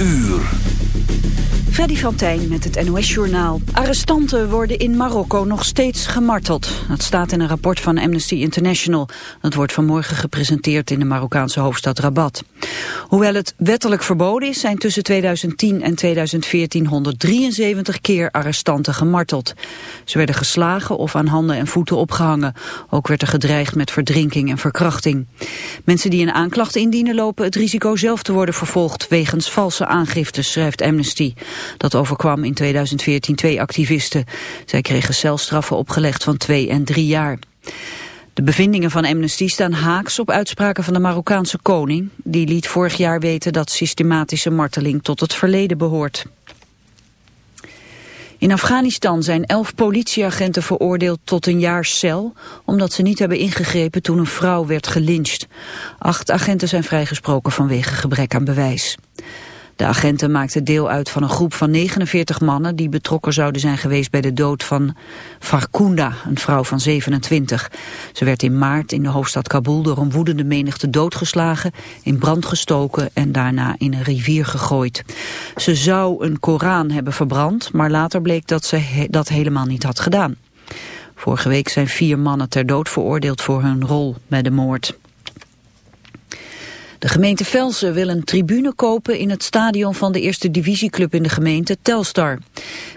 uur. Freddy van Tijn met het NOS-journaal. Arrestanten worden in Marokko nog steeds gemarteld. Dat staat in een rapport van Amnesty International. Dat wordt vanmorgen gepresenteerd in de Marokkaanse hoofdstad Rabat. Hoewel het wettelijk verboden is, zijn tussen 2010 en 2014 173 keer arrestanten gemarteld. Ze werden geslagen of aan handen en voeten opgehangen. Ook werd er gedreigd met verdrinking en verkrachting. Mensen die een aanklacht indienen lopen het risico zelf te worden vervolgd wegens valse aangiftes, schrijft Amnesty. Dat overkwam in 2014 twee activisten. Zij kregen celstraffen opgelegd van twee en drie jaar. De bevindingen van Amnesty staan haaks op uitspraken van de Marokkaanse koning. Die liet vorig jaar weten dat systematische marteling tot het verleden behoort. In Afghanistan zijn elf politieagenten veroordeeld tot een jaar cel... omdat ze niet hebben ingegrepen toen een vrouw werd gelyncht. Acht agenten zijn vrijgesproken vanwege gebrek aan bewijs. De agenten maakten deel uit van een groep van 49 mannen die betrokken zouden zijn geweest bij de dood van Farkunda, een vrouw van 27. Ze werd in maart in de hoofdstad Kabul door een woedende menigte doodgeslagen, in brand gestoken en daarna in een rivier gegooid. Ze zou een Koran hebben verbrand, maar later bleek dat ze dat helemaal niet had gedaan. Vorige week zijn vier mannen ter dood veroordeeld voor hun rol bij de moord. De gemeente Velsen wil een tribune kopen in het stadion van de eerste divisieclub in de gemeente Telstar.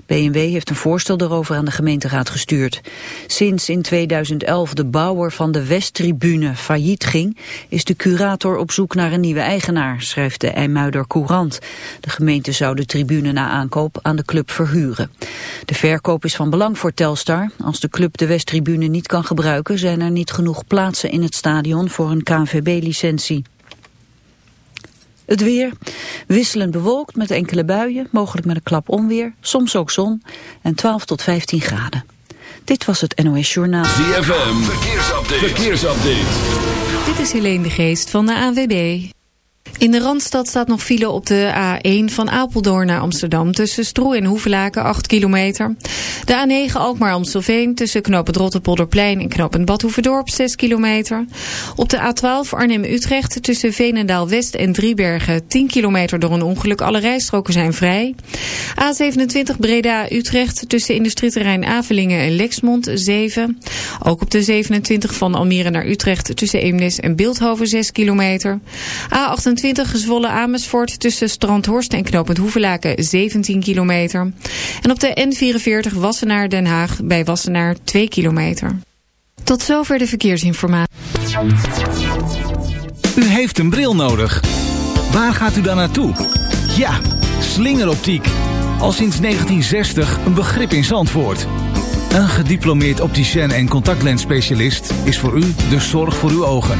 BMW heeft een voorstel daarover aan de gemeenteraad gestuurd. Sinds in 2011 de bouwer van de Westtribune failliet ging, is de curator op zoek naar een nieuwe eigenaar, schrijft de IJmuider Courant. De gemeente zou de tribune na aankoop aan de club verhuren. De verkoop is van belang voor Telstar. Als de club de Westtribune niet kan gebruiken, zijn er niet genoeg plaatsen in het stadion voor een KNVB-licentie. Het weer, wisselend bewolkt met enkele buien, mogelijk met een klap onweer, soms ook zon en 12 tot 15 graden. Dit was het NOS Journaal. ZFM, verkeersupdate. verkeersupdate. Dit is Helene de Geest van de ANWB. In de Randstad staat nog file op de A1 van Apeldoorn naar Amsterdam... tussen Stroe en Hoevelaken, 8 kilometer. De A9 Alkmaar-Amstelveen tussen knooppunt Rotterpolderplein en knooppunt Badhoevedorp, 6 kilometer. Op de A12 Arnhem-Utrecht tussen Veenendaal-West en Driebergen... 10 kilometer door een ongeluk, alle rijstroken zijn vrij. A27 Breda-Utrecht tussen industrieterrein Avelingen en Lexmond, 7. Ook op de 27 van Almere naar Utrecht tussen Eemnes en Beeldhoven, 6 kilometer. A28 Zwolle Amersfoort tussen Strandhorst en Knopend Hoevelaken 17 kilometer. En op de N44 Wassenaar Den Haag bij Wassenaar 2 kilometer. Tot zover de verkeersinformatie. U heeft een bril nodig. Waar gaat u dan naartoe? Ja, slingeroptiek. Al sinds 1960 een begrip in Zandvoort. Een gediplomeerd opticien en contactlensspecialist is voor u de zorg voor uw ogen.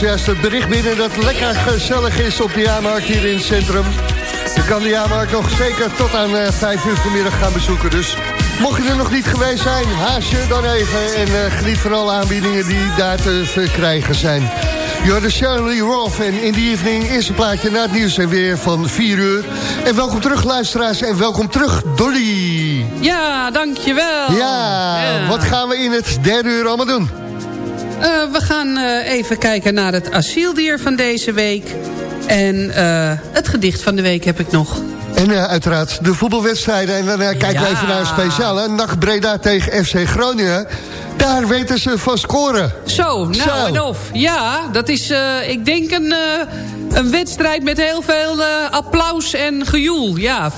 Zojuist het bericht binnen dat het lekker gezellig is op de jaarmarkt hier in het centrum. Je kan de jaarmarkt nog zeker tot aan uh, eh, 5 uur vanmiddag gaan bezoeken. Dus mocht je er nog niet geweest zijn, haast je dan even. En uh, geniet van alle aanbiedingen die daar te verkrijgen zijn. You're Shirley Roth en in die evening is een plaatje na het nieuws en weer van 4 uur. En welkom terug luisteraars en welkom terug Dolly. Ja, dankjewel. Ja, ja. wat gaan we in het derde uur allemaal doen? Uh, we gaan uh, even kijken naar het asieldier van deze week. En uh, het gedicht van de week heb ik nog. En uiteraard de voetbalwedstrijden. En dan kijken ja. we even naar een speciale. Nacht Breda tegen FC Groningen. Daar weten ze van scoren. Zo, nou Zo. en of. Ja, dat is, ik denk een een wedstrijd met heel veel uh, applaus en gejoel. Ja, 4-4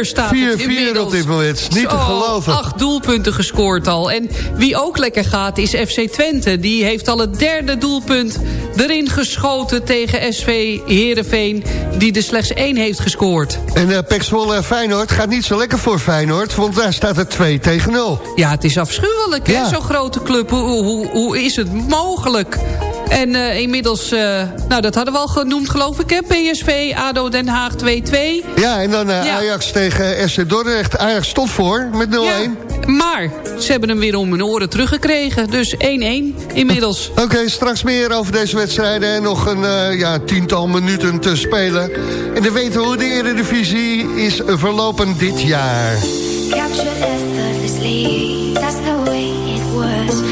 staat 4, het inmiddels. 4 op dit moment, niet te geloven. Acht doelpunten gescoord al. En wie ook lekker gaat is FC Twente. Die heeft al het derde doelpunt erin geschoten tegen SV Heerenveen... die er slechts één heeft gescoord. En uh, Pek Zwolle Feyenoord gaat niet zo lekker voor Feyenoord... want daar staat het 2 tegen 0. Ja, het is afschuwelijk, ja. zo'n grote club. Hoe, hoe, hoe is het mogelijk... En uh, inmiddels, uh, nou dat hadden we al genoemd geloof ik, hè? PSV, ADO Den Haag 2-2. Ja, en dan uh, ja. Ajax tegen SC Dordrecht. Ajax stond voor met 0-1. Ja, maar ze hebben hem weer om hun oren teruggekregen. Dus 1-1 inmiddels. Oké, okay, straks meer over deze wedstrijden. En nog een ja, tiental minuten te spelen. En dan weten we hoe de Eredivisie is verlopen dit jaar. Capture effortlessly, that's the way it was.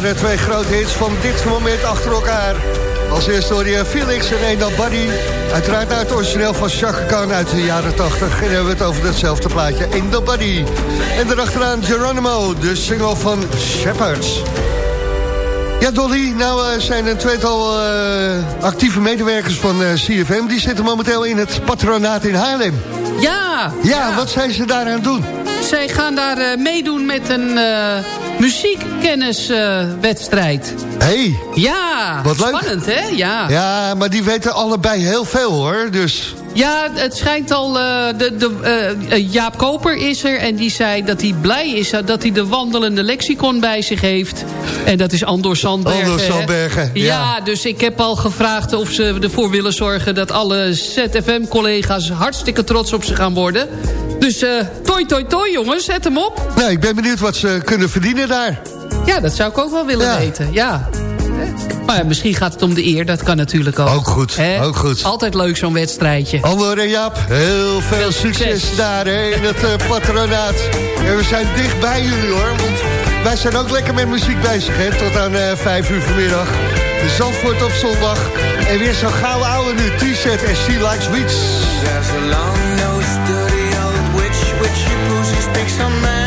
Waren twee grote hits van dit moment achter elkaar. Als eerste hoor je Felix en Eenal Buddy. Uiteraard uit het origineel van Chaka Khan uit de jaren 80. En hebben we het over hetzelfde plaatje, Eenal Buddy. En daarachteraan Geronimo, de single van Shepherds. Ja, Dolly, nou eh, zijn een tweetal eh, actieve medewerkers van eh, CFM... die zitten momenteel in het patronaat in Haarlem. Ja! Ja, wat zijn ze daar aan het doen? Zij gaan daar meedoen met een uh, muziekkenniswedstrijd. hey, ja, wat leuk. spannend hè? Ja. Ja, maar die weten allebei heel veel hoor, dus... Ja, het schijnt al... Uh, de, de, uh, Jaap Koper is er en die zei dat hij blij is... dat hij de wandelende lexicon bij zich heeft. En dat is Andor Sandbergen. Andor Sandbergen, ja. ja. dus ik heb al gevraagd of ze ervoor willen zorgen... dat alle ZFM-collega's hartstikke trots op ze gaan worden. Dus uh, toi, toi, toi, jongens, zet hem op. Nou, ik ben benieuwd wat ze kunnen verdienen daar. Ja, dat zou ik ook wel willen Ja. weten, ja. Maar ja, misschien gaat het om de eer, dat kan natuurlijk ook. Ook goed, Hè? ook goed. Altijd leuk zo'n wedstrijdje. Andor en Jaap, heel veel Veel succes, succes. daar hè, in het eh, patronaat. En we zijn dicht bij jullie hoor, want wij zijn ook lekker met muziek bezig hè, tot aan eh, vijf uur vanmiddag. De Zandvoort op zondag. En weer zo'n gouden oude nu, T-set en She Likes Weeds. some man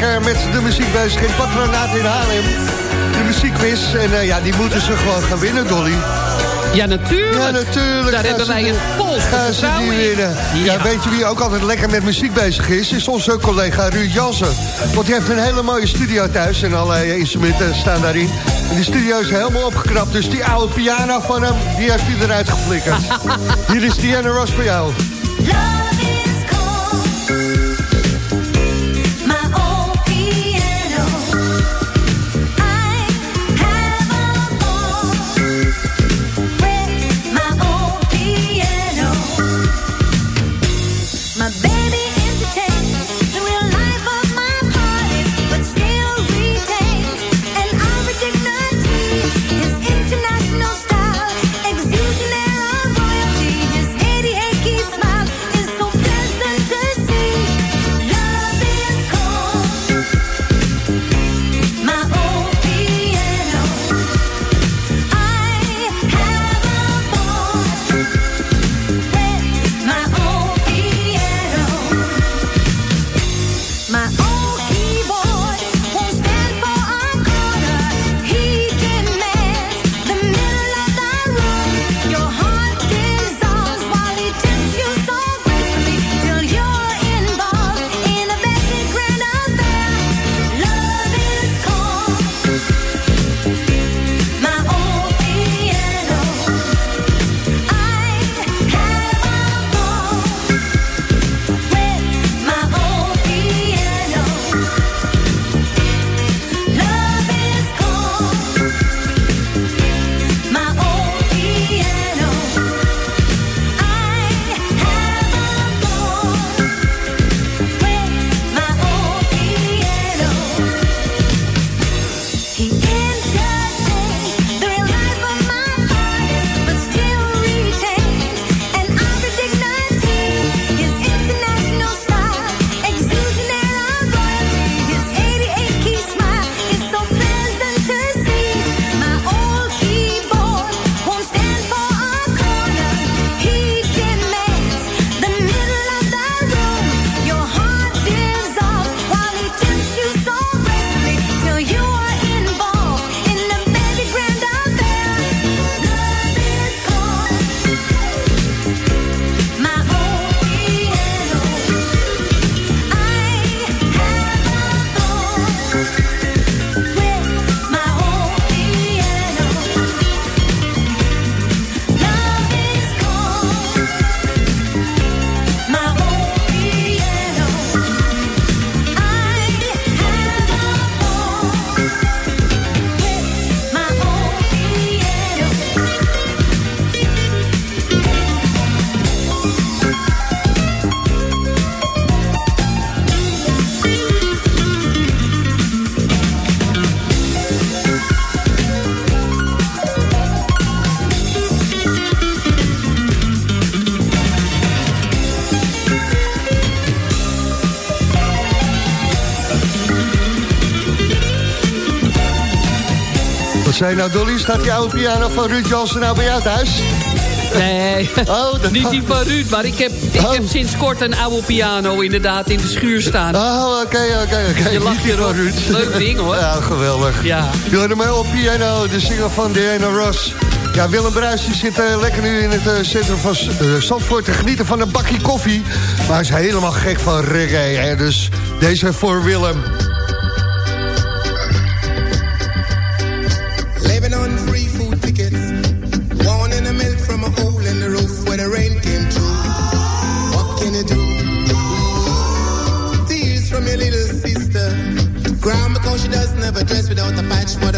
lekker met de muziek bezig in Patronaat in Haarlem. De muziekquiz. En uh, ja, die moeten ze gewoon gaan winnen, Dolly. Ja, natuurlijk. Ja, natuurlijk. Daar hebben wij een vol Gaan ze die winnen. Ja. ja. weet je wie ook altijd lekker met muziek bezig is? Is onze collega Ruud Jansen. Want hij heeft een hele mooie studio thuis. En allerlei instrumenten staan daarin. En die studio is helemaal opgeknapt. Dus die oude piano van hem, die heeft hij eruit geflikkerd. Hier is Diana Ross voor jou. Zei nou, Dolly, staat die oude piano van Ruud Jansen nou bij jou thuis? Nee, oh, dat niet die van Ruud, maar ik heb, ik heb oh. sinds kort een oude piano inderdaad in de schuur staan. Oh, oké, oké, oké. Je lacht hier Ruud. Leuk ding hoor. Ja, geweldig. Ja. Je hoorde mij op piano, de singer van Diana Ross. Ja, Willem Bruis die zit uh, lekker nu in het uh, centrum van uh, Zandvoort te genieten van een bakje koffie. Maar hij is helemaal gek van reggae, hè? dus deze voor Willem. Dress without a patch for the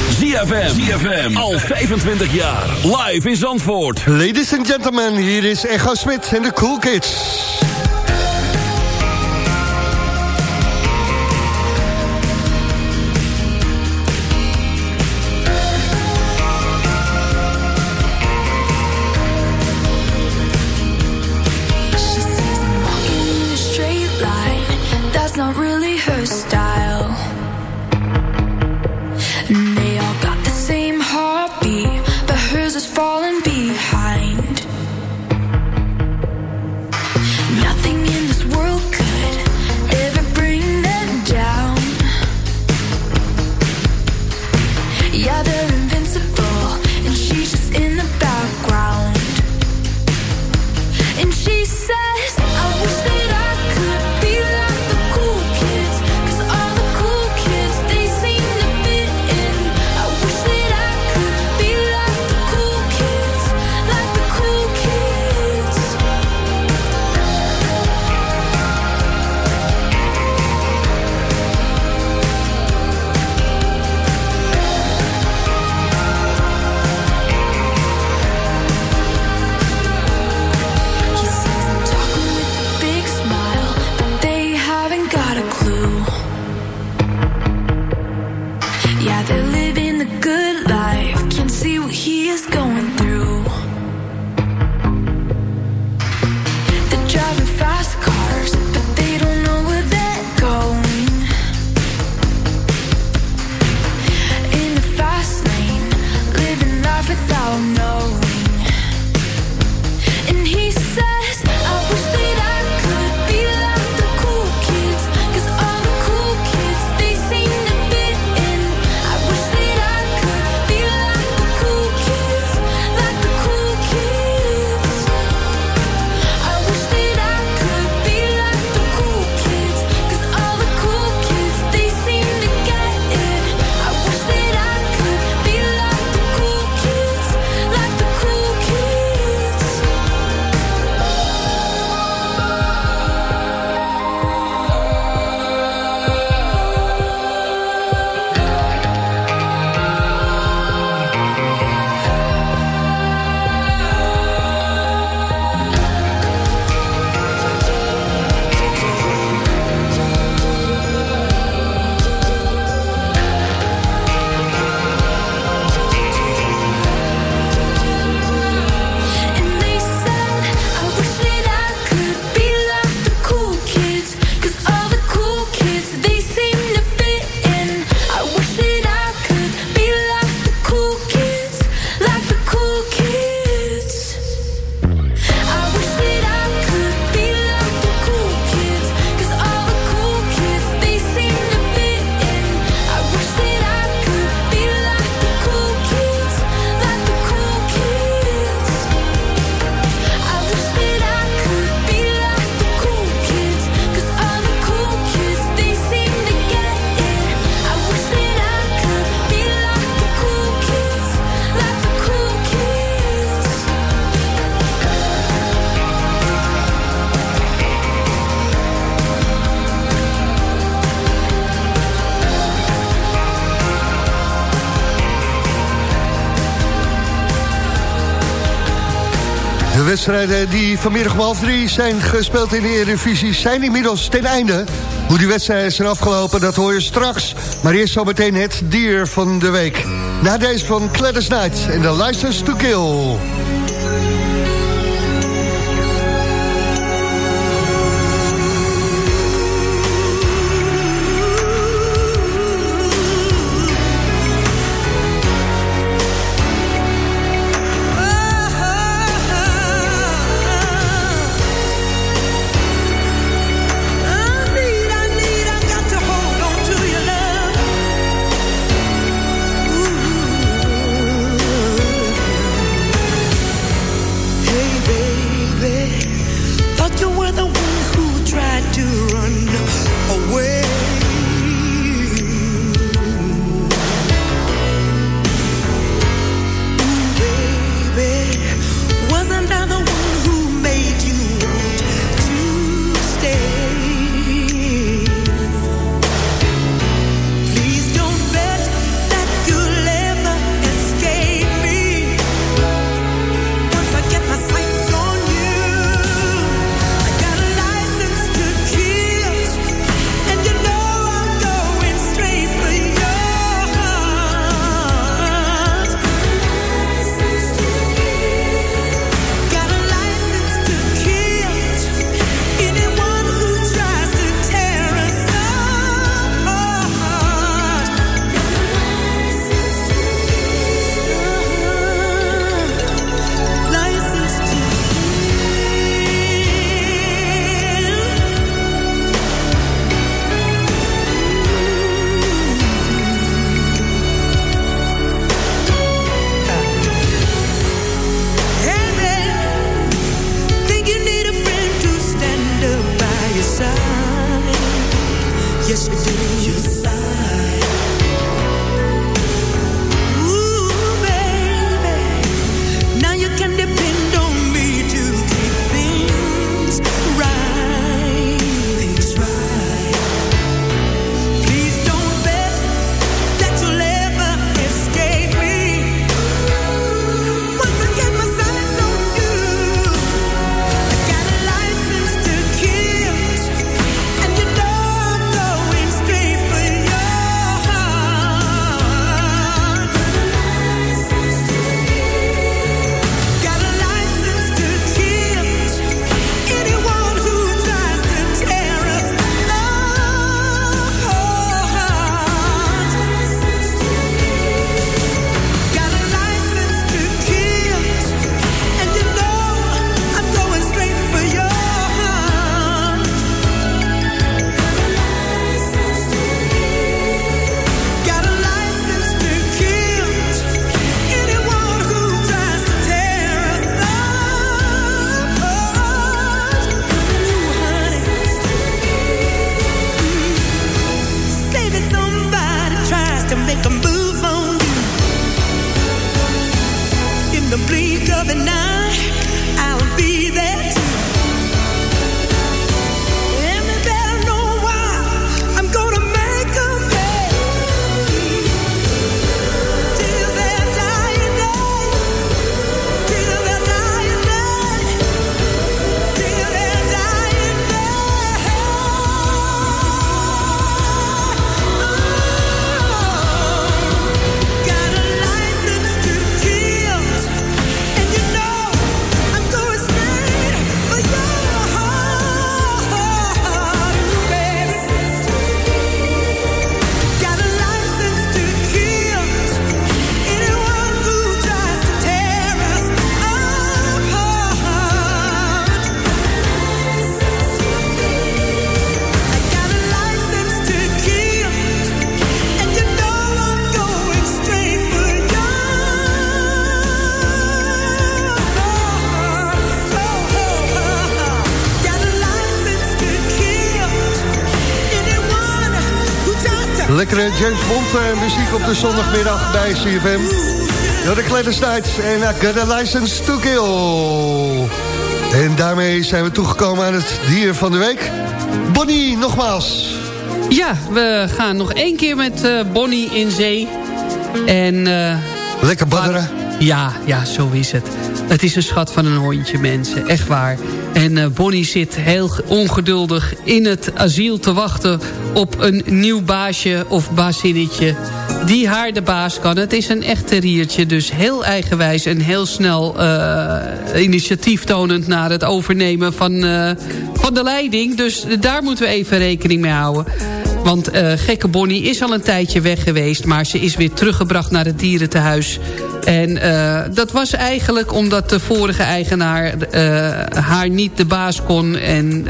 ZFM. ZFM. Al 25 jaar. Live in Zandvoort. Ladies and gentlemen, hier is Echo Smit en de Cool Kids. Yeah, wedstrijden die vanmiddag om half drie zijn gespeeld in de Eredivisie... zijn inmiddels ten einde. Hoe die wedstrijden zijn afgelopen, dat hoor je straks. Maar eerst zometeen het dier van de week. Na deze van Gladys en de License to Kill. James Bond uh, muziek op de zondagmiddag bij CFM. Ja, de Kleine Nights en I got a license to kill. En daarmee zijn we toegekomen aan het dier van de week. Bonnie, nogmaals. Ja, we gaan nog één keer met uh, Bonnie in zee. En... Uh, Lekker badderen. Ja, ja, zo is het. Het is een schat van een hondje, mensen. Echt waar. En uh, Bonnie zit heel ongeduldig in het asiel te wachten... op een nieuw baasje of bazinnetje die haar de baas kan. Het is een echt terriertje, dus heel eigenwijs... en heel snel uh, initiatief tonend naar het overnemen van, uh, van de leiding. Dus daar moeten we even rekening mee houden. Want uh, gekke Bonnie is al een tijdje weg geweest... maar ze is weer teruggebracht naar het dierentehuis. En uh, dat was eigenlijk omdat de vorige eigenaar uh, haar niet de baas kon... en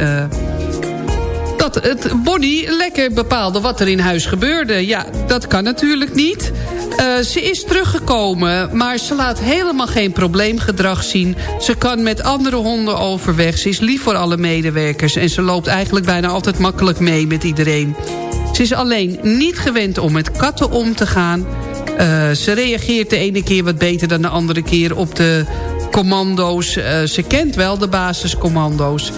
het Bonnie lekker bepaalde wat er in huis gebeurde. Ja, dat kan natuurlijk niet. Uh, ze is teruggekomen, maar ze laat helemaal geen probleemgedrag zien. Ze kan met andere honden overweg. Ze is lief voor alle medewerkers. En ze loopt eigenlijk bijna altijd makkelijk mee met iedereen. Ze is alleen niet gewend om met katten om te gaan. Uh, ze reageert de ene keer wat beter dan de andere keer op de commando's. Uh, ze kent wel de basiscommando's.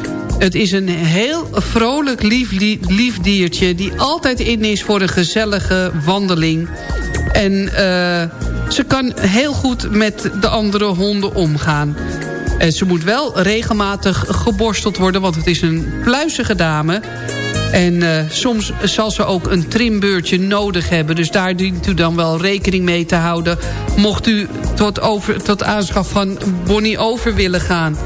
Het is een heel vrolijk, lief, lief diertje... die altijd in is voor een gezellige wandeling. En uh, ze kan heel goed met de andere honden omgaan. En ze moet wel regelmatig geborsteld worden... want het is een pluizige dame... En uh, soms zal ze ook een trimbeurtje nodig hebben. Dus daar dient u dan wel rekening mee te houden. Mocht u tot, over, tot aanschaf van Bonnie over willen gaan.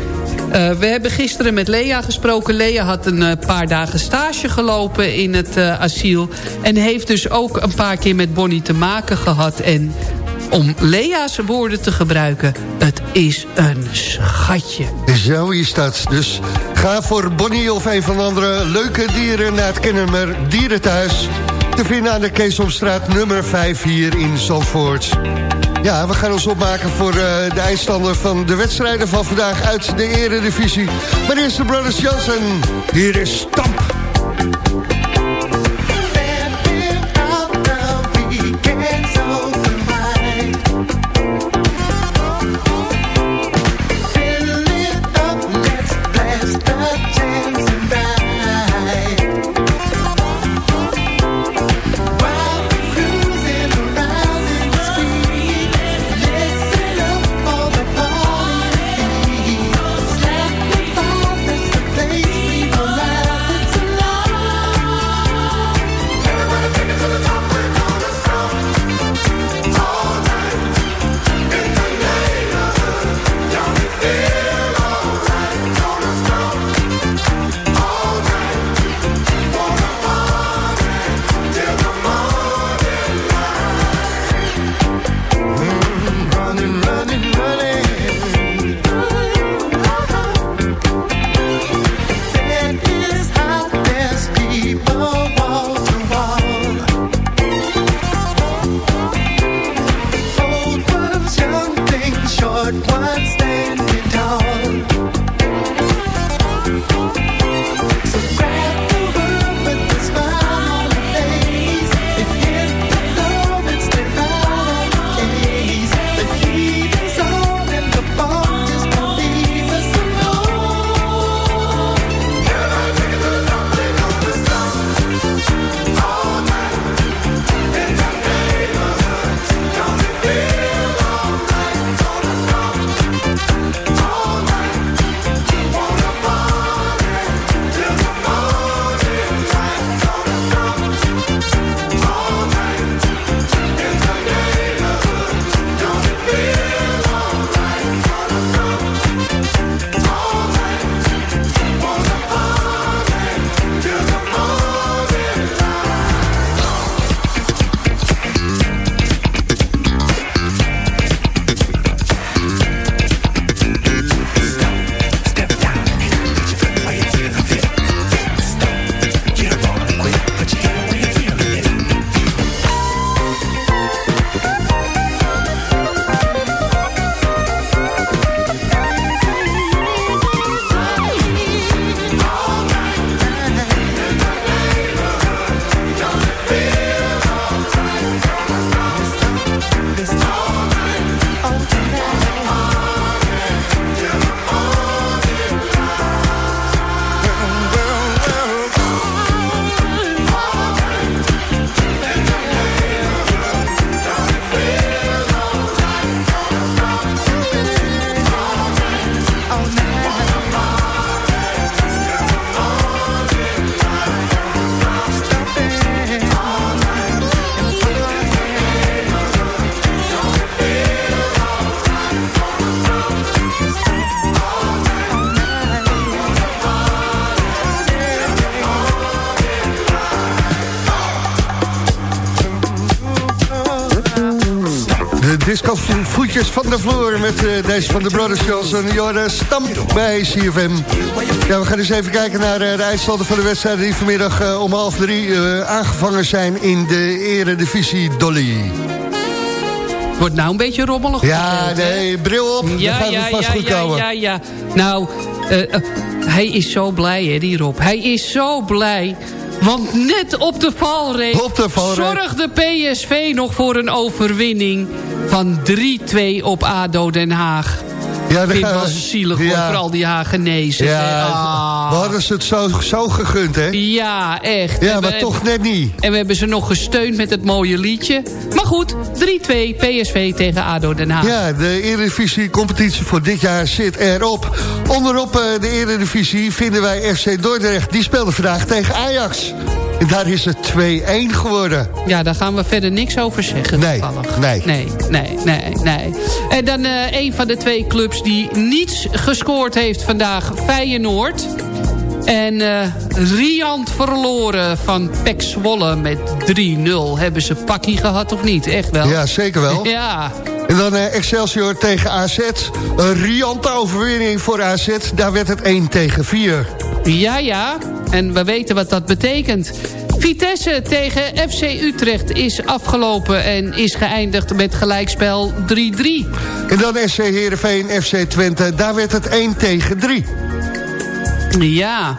Uh, we hebben gisteren met Lea gesproken. Lea had een uh, paar dagen stage gelopen in het uh, asiel. En heeft dus ook een paar keer met Bonnie te maken gehad. En om Lea's woorden te gebruiken... het is een schatje. Zo is dat. Dus ga voor Bonnie of een van de andere leuke dieren... naar het Kennemer Dierenthuis. Te vinden aan de Keesomstraat nummer 5 hier in Zandvoort. Ja, we gaan ons opmaken voor uh, de eindstander van de wedstrijden van vandaag uit de eredivisie. Maar eerst de Brothers Johnson. Hier is Stamp. Van de Vloer... met eh, deze van de Brothers Johnson. Jorden Stamp bij CFM. Ja, we gaan eens even kijken naar eh, de uitstanden van de wedstrijden... die vanmiddag eh, om half drie aangevangen zijn in de eredivisie Dolly. Wordt nou een beetje rommelig. Ja, nee, bril op. dan gaat het vast ja, goed ja, komen. ja, ja. Nou, hij is zo blij, hè, die Rob. Hij is zo blij. Want net op de valreep, Op de valreep. zorgde PSV nog voor een overwinning van 3-2 op ADO Den Haag. Ja, vind we- wel zielig Ja. voor al die Hagenezen. Ja, Ah. we hadden ze het zo, zo gegund, hè? Ja, echt. Ja, En maar we- toch net niet. En we hebben ze nog gesteund met het mooie liedje. Maar goed, 3-2 PSV tegen ADO Den Haag. Ja, de Eredivisie-competitie voor dit jaar zit erop. Onderop eh, de Eredivisie vinden wij FC Dordrecht. Die speelde vandaag tegen Ajax. En daar is het 2-1 geworden. Ja, daar gaan we verder niks over zeggen. Nee, nee. Nee, nee, nee, nee. En dan eh, een van de twee clubs die niets gescoord heeft vandaag, Feyenoord. En eh riant verloren van Pek Zwolle met 3-0. Hebben ze pakkie gehad of niet? Echt wel? Ja, zeker wel. Ja. En dan eh, Excelsior tegen AZ. Een riante overwinning voor AZ. Daar werd het 1 tegen 4. Ja, ja. En we weten wat dat betekent. Vitesse tegen FC Utrecht is afgelopen en is geëindigd met gelijkspel 3-3. En dan SC Heerenveen, FC Twente. Daar werd het 1 tegen 3. Ja.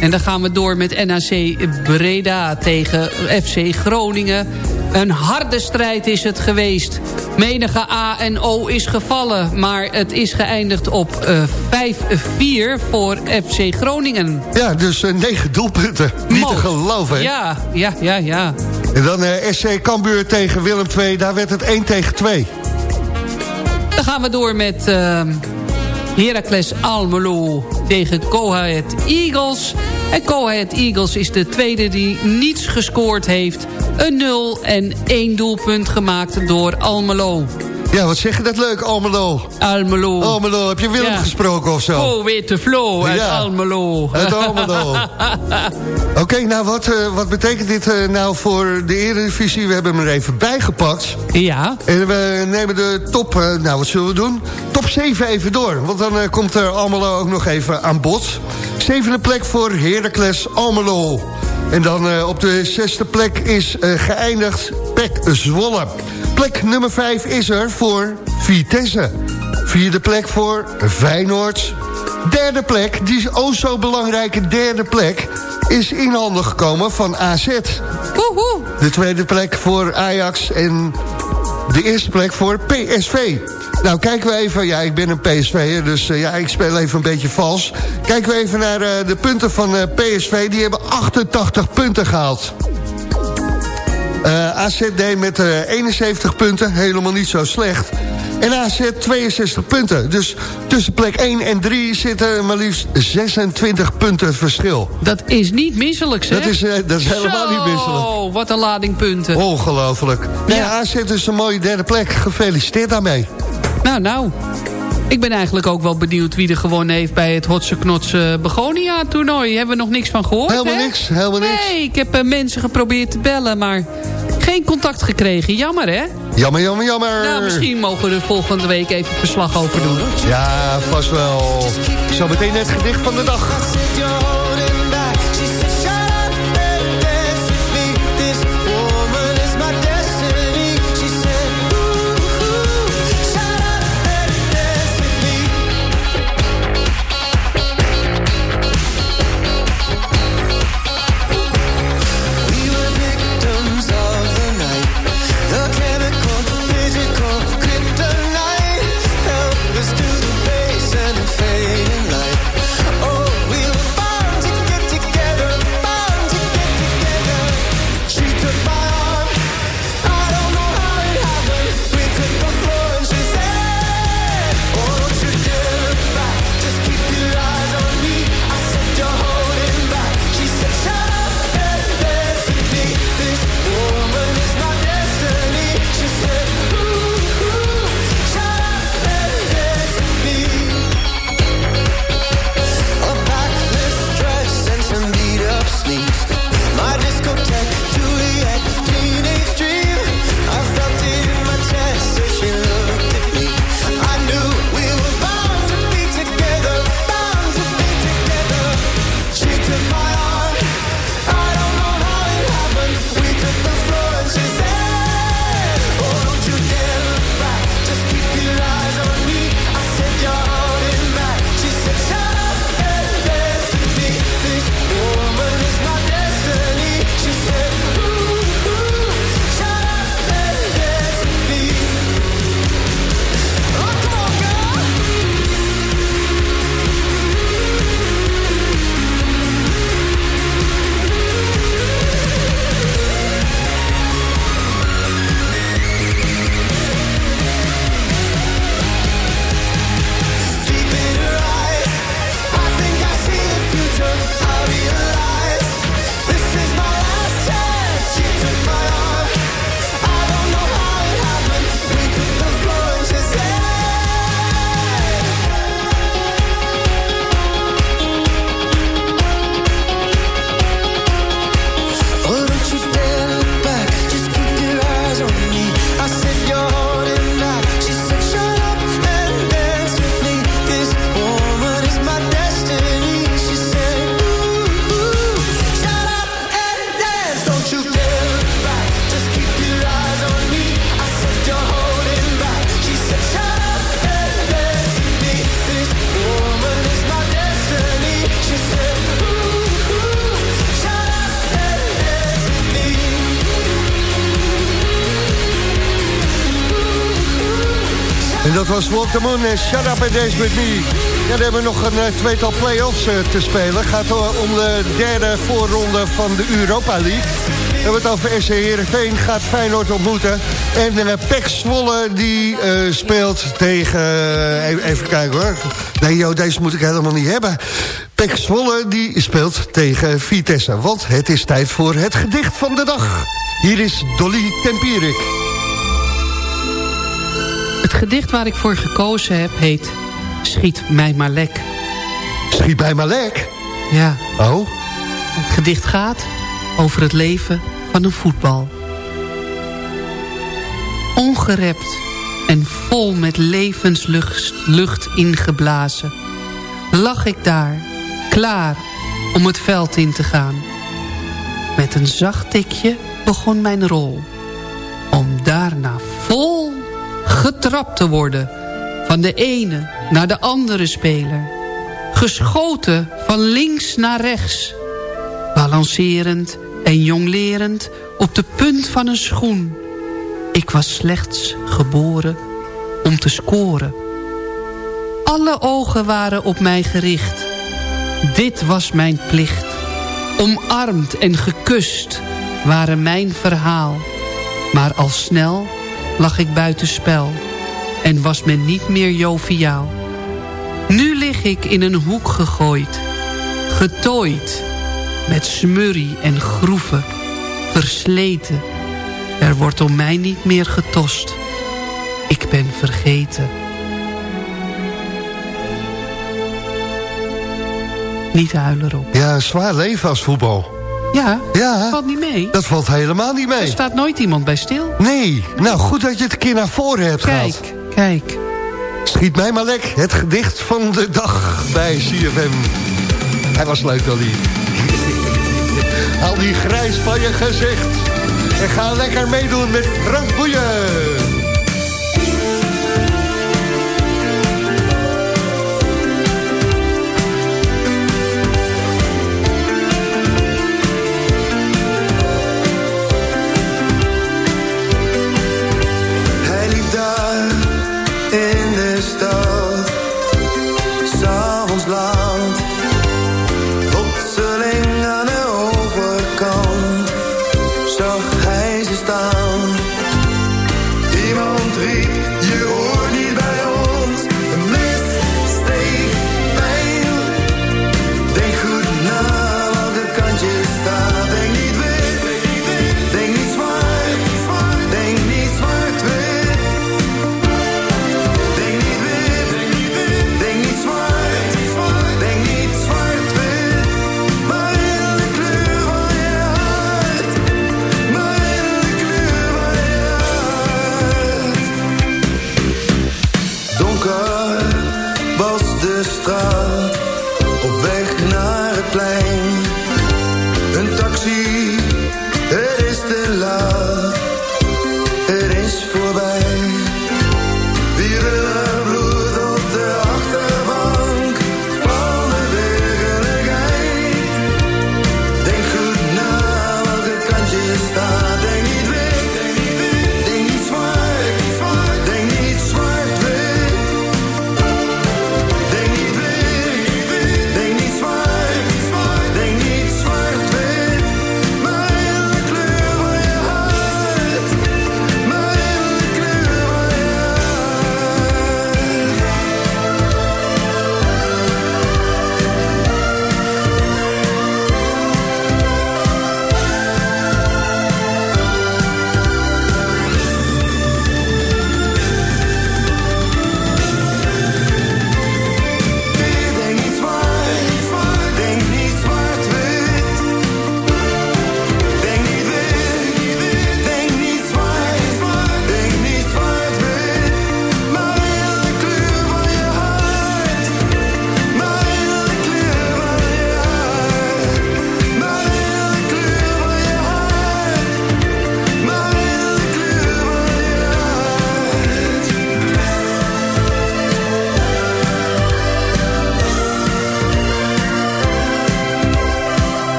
En dan gaan we door met NAC Breda tegen FC Groningen. Een harde strijd is het geweest. Menige A en O is gevallen, maar het is geëindigd op eh, 5-4 voor FC Groningen. Ja, dus eh, 9 doelpunten. Niet te geloven, hè? Ja, ja, ja, ja. En dan eh, SC Cambuur tegen Willem II. Daar werd het 1 tegen 2. Dan gaan we door met Heracles Almelo tegen Coahet Eagles. En Coahet Eagles is de tweede die niets gescoord heeft. Een 0 en 1 doelpunt gemaakt door Almelo. Ja, wat zeg je dat leuk, Almelo? Almelo. Almelo, heb je Willem Ja. gesproken of zo? Go with the flow uit Ja. Almelo. Uit Almelo. Oké, nou wat, eh, wat betekent dit eh, nou voor de Eredivisie? We hebben hem er even bijgepakt. Ja. En we nemen de top, eh, nou wat zullen we doen? Top 7 even door, want dan komt er Almelo ook nog even aan bod. Zevende plek voor Heracles Almelo. En dan eh, op de zesde plek is eh, geëindigd Pek Zwolle. Plek nummer 5 is er voor Vitesse. Vierde plek voor Feyenoord. Derde plek, die oh zo belangrijke derde plek... is in handen gekomen van AZ. Woehoe. De tweede plek voor Ajax en de eerste plek voor PSV. Nou, kijken we even... Ja, ik ben een PSV'er, dus eh, ja, ik speel even een beetje vals. Kijken we even naar eh, de punten van eh, PSV. Die hebben 88 punten gehaald. Eh AZ deed met eh 71 punten, helemaal niet zo slecht. En AZ 62 punten. Dus tussen plek 1 en 3 zitten maar liefst 26 punten verschil. Dat is niet misselijk, zeg. Dat is, dat is helemaal niet misselijk. Oh, wat een lading punten. Ongelooflijk. Nee, Ja. AZ is een mooie derde plek. Gefeliciteerd daarmee. Nou, nou. Ik ben eigenlijk ook wel benieuwd wie er gewonnen heeft... bij het Hotse Knotse Begonia-toernooi. Hebben we nog niks van gehoord, Helemaal hè? niks, helemaal niks. Nee, ik heb eh, mensen geprobeerd te bellen, maar geen contact gekregen. Jammer, hè? Jammer, jammer, jammer. Nou, misschien mogen we er volgende week even verslag over doen. Ja, vast wel. Zometeen het gedicht van de dag. Was Walk the Moon en Shut Up and Dance With Me. Ja, dan hebben we nog een uh, tweetal play-offs uh, te spelen. gaat uh, om de derde voorronde van de Europa League. We hebben het over SC Heerenveen, gaat Feyenoord ontmoeten. En uh, Pek Zwolle die speelt tegen... Even, even, kijken hoor. Nee, joh, deze moet ik helemaal niet hebben. Pek Zwolle die speelt tegen Vitesse. Want het is tijd voor het gedicht van de dag. Hier is Dolly Tempierik. Het gedicht waar ik voor gekozen heb heet Schiet mij maar lek. Schiet mij maar lek? Ja. Oh? Het gedicht gaat over het leven van een voetbal. Ongerept en vol met levenslucht lucht ingeblazen... lag ik daar, klaar om het veld in te gaan. Met een zacht tikje begon mijn rol. Om daarna getrapt te worden... van de ene naar de andere speler. Geschoten van links naar rechts. Balancerend en jonglerend op de punt van een schoen. Ik was slechts geboren om te scoren. Alle ogen waren op mij gericht. Dit was mijn plicht. Omarmd en gekust waren mijn verhaal. Maar al snel lag ik buitenspel en was men niet meer joviaal. Nu lig ik in een hoek gegooid, getooid, met smurrie en groeven, versleten. Er wordt om mij niet meer getost. Ik ben vergeten. Niet huilen erop. Ja, een zwaar leven als voetbal. Ja, ja, dat valt niet mee. Dat valt helemaal niet mee. Er staat nooit iemand bij stil. Nee, nou goed dat je het een keer naar voren hebt kijk, gehad. Kijk, kijk. Schiet mij maar lek, het gedicht van de dag bij CFM. Hij was leuk, Dolly. Haal die grijs van je gezicht. En ga lekker meedoen met Frank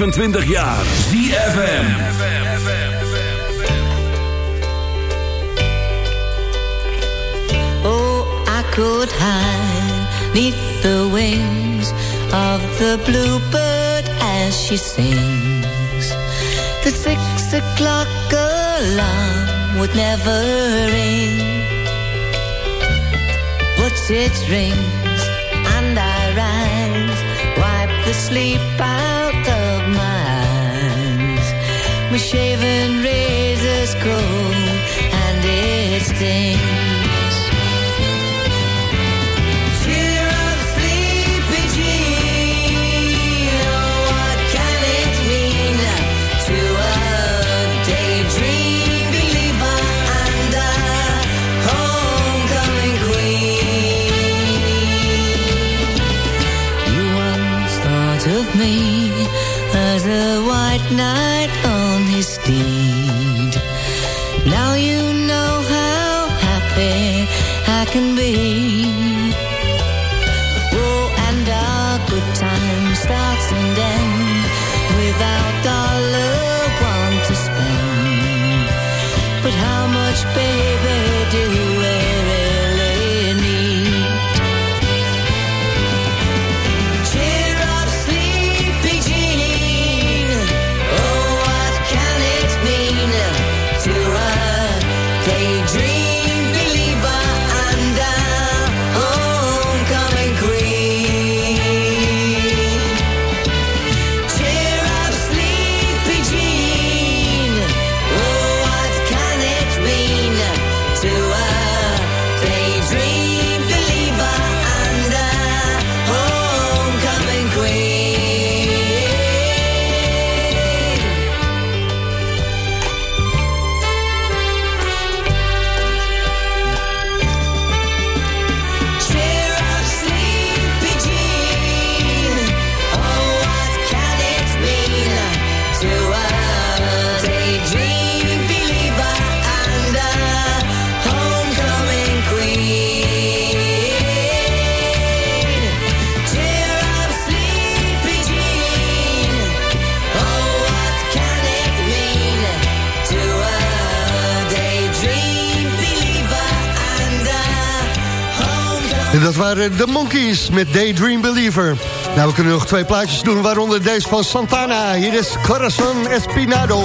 25 jaar. ZFM. Oh, I could hide neath the wings of the bluebird as she sings. The six o'clock alarm would never ring. But it rings and I rise, wipe the sleep out. My shaven razor's cold and it stings. Cheer now you know how happy I can be. De Monkeys met Daydream Believer. Nou, we kunnen nog twee plaatjes doen, waaronder deze van Santana. Hier is Corazon Espinado.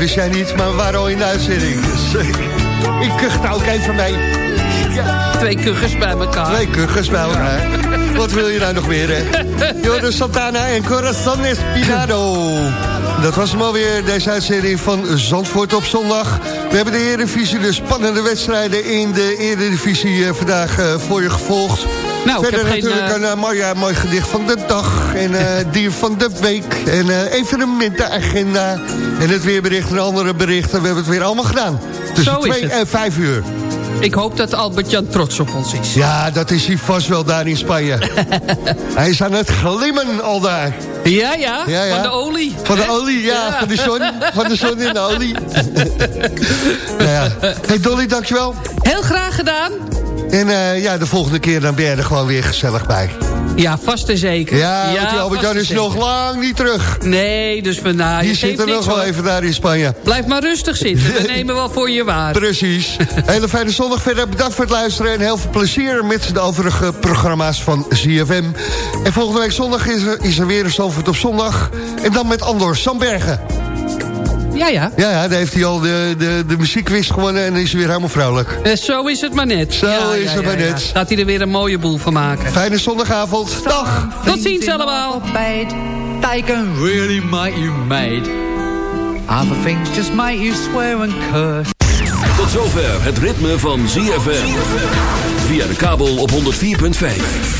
Wist jij niet, maar we waren al in de uitzending. Dus, eh, ik kuchte ook even mee. Twee kuggers bij elkaar. Twee kuggers bij elkaar. Wat wil je nou nog meer, hè? Joris Santana en Corazon Espinado. Dat was hem alweer, deze uitzending van Zandvoort op zondag. We hebben de Eredivisie, de spannende wedstrijden in de Eredivisie eh, vandaag eh, voor je gevolgd. Nou, ik Verder geen, natuurlijk eh, een eh, mooi, ja, mooi gedicht van de dag en eh, dier van de week en eh evenementenagenda en het weerbericht en andere berichten. We hebben het weer allemaal gedaan. Tussen Zo is twee het. en vijf uur. Ik hoop dat Albert-Jan trots op ons is. Ja, dat is hij vast wel daar in Spanje. hij is aan het glimmen al daar. Ja, ja, Ja, ja. van de olie. Van de olie, ja, van de zon. Van de zon in de olie. nou ja. Hey Dolly, dankjewel. Heel graag gedaan. En eh, ja, de volgende keer dan ben je er gewoon weer gezellig bij. Ja, vast en zeker. Ja, Albert-Jan is nog lang niet terug. Nee, dus we nou, Die je zit er nog wel even daar in Spanje. Blijf maar rustig zitten. We nemen wel voor je waar. Precies. Hele fijne zondag verder. Bedankt voor het luisteren. En heel veel plezier met de overige programma's van ZFM. En volgende week zondag is er, is er weer een Zandvoort op zondag. En dan met Andor Sambergen. Ja, ja. Ja, ja, daar heeft hij al de, de, de muziekquiz gewonnen en is hij weer helemaal vrolijk. Eh, zo is het maar net. Zo is het maar net. Gaat hij er weer een mooie boel van maken. Fijne zondagavond. Dag. Tot ziens allemaal. They can really make you mad. Other things just make you swear and curse. Tot zover het ritme van ZFM. Via de kabel op 104.5.